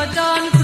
were done.